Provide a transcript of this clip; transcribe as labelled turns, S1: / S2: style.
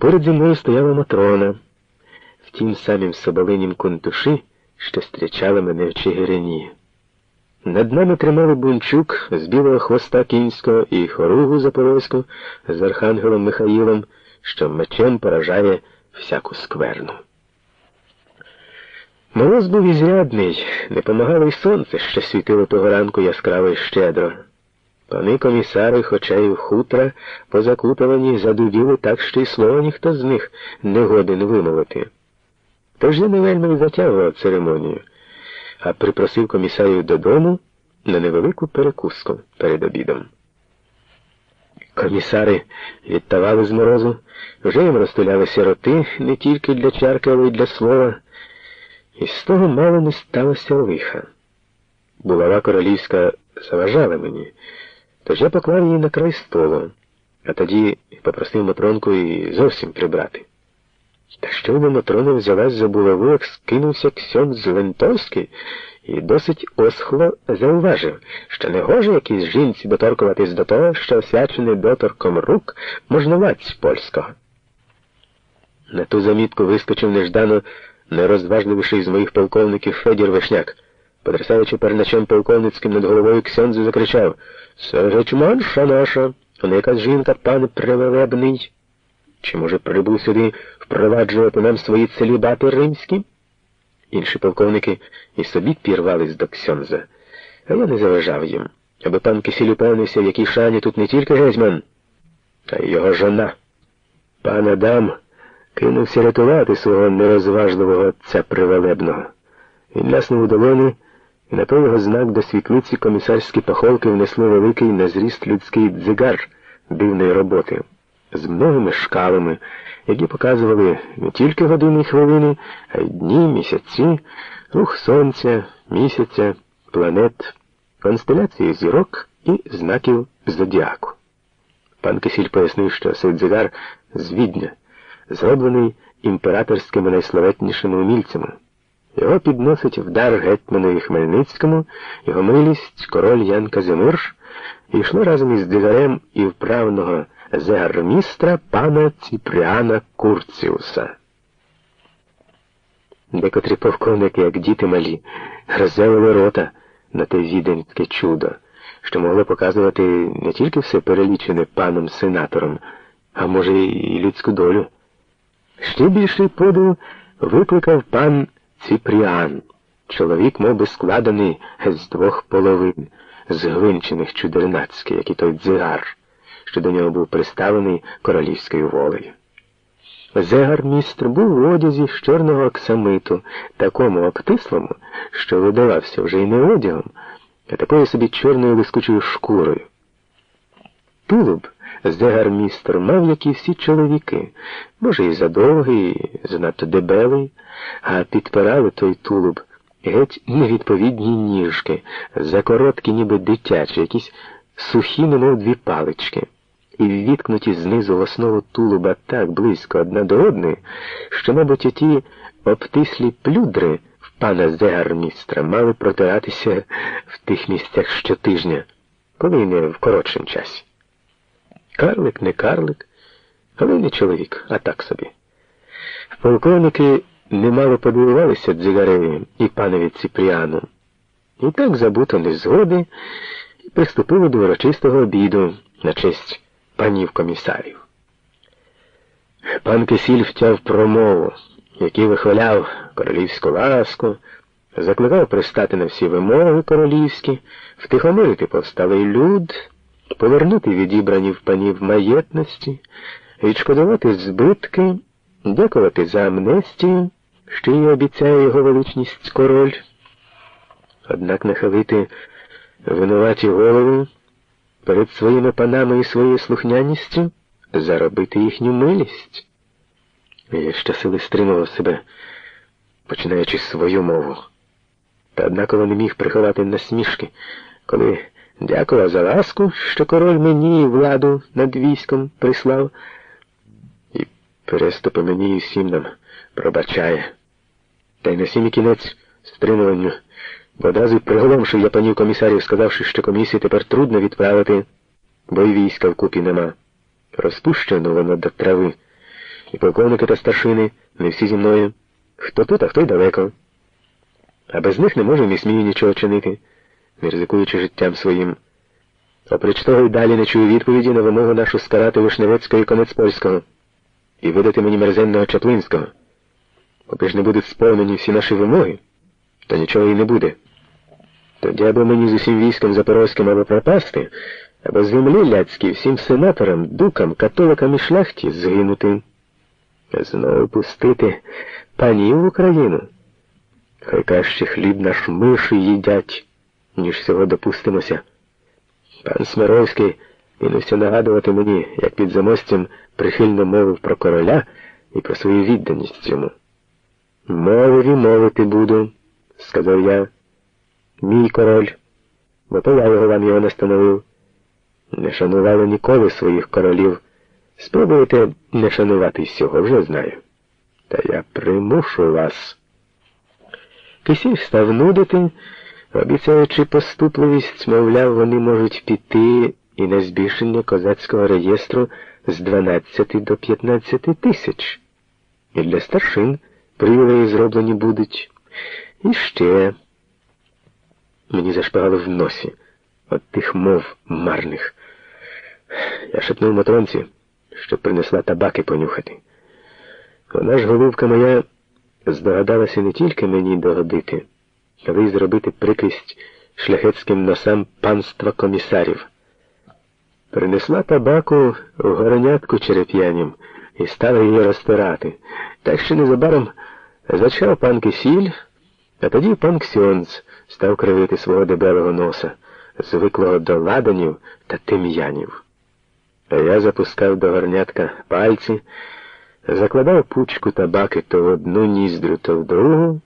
S1: Поряд зі мною стояла Матрона в тім самім соболинім кунтуші, що стрічали мене в Чигирині. Над нами тримали бунчук з білого хвоста кінського і хоругу запорозьку з архангелом Михаїлом, що мечем поражає всяку скверну. Мороз був ізрядний, не помагало й сонце, що світило того ранку яскраво й щедро. Пани комісари, хоча й в хутра, позакутовані, задуділи так, що й слова ніхто з них не годен вимовити. Тож я не вельми затягував церемонію, а припросив комісарів додому на невелику перекуску перед обідом. Комісари відтавали з морозу, вже їм розтулялися роти не тільки для чарки, але й для слова. І з того мало не сталося лиха. Булава королівська заважала мені, тож я поклав її на край столу, а тоді попросив Матронку і зовсім прибрати. Та що би Матрона взялась за булаву, як скинувся Ксьон Лентовський і досить осхло зауважив, що не гоже якійсь жінці доторкуватись до того, що освячений доторком рук можноваць польського. На ту замітку вискочив неждано найрозважливіший з моїх полковників Федір Вишняк. Потрясаючи перначем полковницьким над головою Ксьонзу, закричав Сергечманша наша, вона якась жінка, пан Привелебний. Чи, може, прибув сюди впроваджувати нам свої целібати римські? Інші полковники і собі пірвались до Ксьонза, а я не заважав їм, аби пан Кисіль упевнився, в якій шані тут не тільки гетьман, а й його жона. Пан Адам кинувся рятувати свого нерозважливого отця привалебного. Він ляснув у долоні, на той його знак до світлиці комісарські пахолки внесли великий на зріст людський дзигар дивної роботи з многими шкалами, які показували не тільки години і хвилини, а й дні, місяці, рух сонця, місяця, планет, констеляції зірок і знаків зодіаку. Пан Кисіль пояснив, що цей дзигар з Відня, зроблений імператорськими найславетнішими умільцями. Його підносить в дар гетьманові Хмельницькому, його милість, король Ян Казимирш, і йшло разом із дигарем і вправного зегармістра пана Ціпріана Курціуса. Декотрі полковники, як діти малі, роззявили рота на те віденське чудо, що могло показувати не тільки все перелічене паном сенатором, а може, і людську долю. Ще більший подив викликав пан Ціпріан, чоловік, мов би, складений з двох половин, згвинчених чудернацьки, як і той дзигар що до нього був приставлений королівською волею. Зегармістр був в одязі з чорного оксамиту, такому обтислому, що видавався вже й не одягом, а такою собі чорною лискучою шкурою. Тулуб зегармістр мав, як і всі чоловіки, може, і задовгий, і занадто дебелий, а підпирали той тулуб геть невідповідні ніжки, закороткі, ніби дитячі, якісь сухі, немов дві палички і ввіткнуті знизу в основу тулуба так близько одна до одної, що, мабуть, оті обтислі плюдри в пана зегармістра мали протиратися в тих місцях щотижня, коли не в коротшим часі. Карлик не карлик, але не чоловік, а так собі. Полковники немало подивувалися дзигареві і панові Ципріану. І так забуто незгоди і приступили до урочистого обіду на честь панів комісарів. Пан Кисіль втяв промову, який вихваляв королівську ласку, закликав пристати на всі вимоги королівські, втихомирити повсталий люд, повернути відібрані в панів маєтності, відшкодувати збитки, дякувати за амнестію, що їй обіцяє його величність король. Однак нахилити винуваті голови перед своїми панами і своєю слухняністю заробити їхню милість. Я щасили стримував себе, починаючи свою мову. Та однаково не міг приховати насмішки, коли дякував за ласку, що король мені владу над військом прислав, і переступи мені і всім нам пробачає. Та й на сім'ї кінець стримуванню. Бо одразу приголомшив я панів комісарів, сказавши, що комісії тепер трудно відправити, бо й війська вкупі нема. Розпущено воно до трави, і полковники та старшини, не всі зі мною. Хто тут, а хто й далеко. А без них не можу не смію нічого чинити, не ризикуючи життям своїм. Оприч того й далі не чую відповіді на вимогу нашу скарати Вишневецького і конець польського і видати мені мерзенного Чаплинського. Поки ж не будуть сповнені всі наші вимоги, то нічого і не буде. Тоді або мені з усім військом запорозьким або пропасти, або землі ляцькій всім сенаторам, дукам, католикам і шляхті згинути, знову пустити панів в Україну. Хай краще хліб наш миші їдять, ніж цього допустимося. Пан Смировський кинувся нагадувати мені, як під замостям прихильно мовив про короля і про свою відданість йому. Мовив і мовити буду, сказав я. Мій король, бо то я його вам його настановив. Не шанували ніколи своїх королів. Спробуйте не шанувати всього, вже знаю. Та я примушу вас. Кисіль став нудити, обіцяючи поступливість, мовляв, вони можуть піти і на збільшення козацького реєстру з 12 до 15 тисяч. І для старшин привілеї зроблені будуть. І ще мені зашпагало в носі от тих мов марних. Я шепнув матронці, щоб принесла табаки понюхати. Вона ж голубка моя здогадалася не тільки мені догодити, але зробити прикрість шляхетським носам панства комісарів. Принесла табаку в горонятку череп'янім і стала її розтирати. Так що незабаром зачав пан Кисіль, а тоді пан Ксьонц став кривити свого дебелого носа, звиклого до ладанів та тим'янів. Я запускав до горнятка пальці, закладав пучку табаки то в одну ніздрю, то в другу.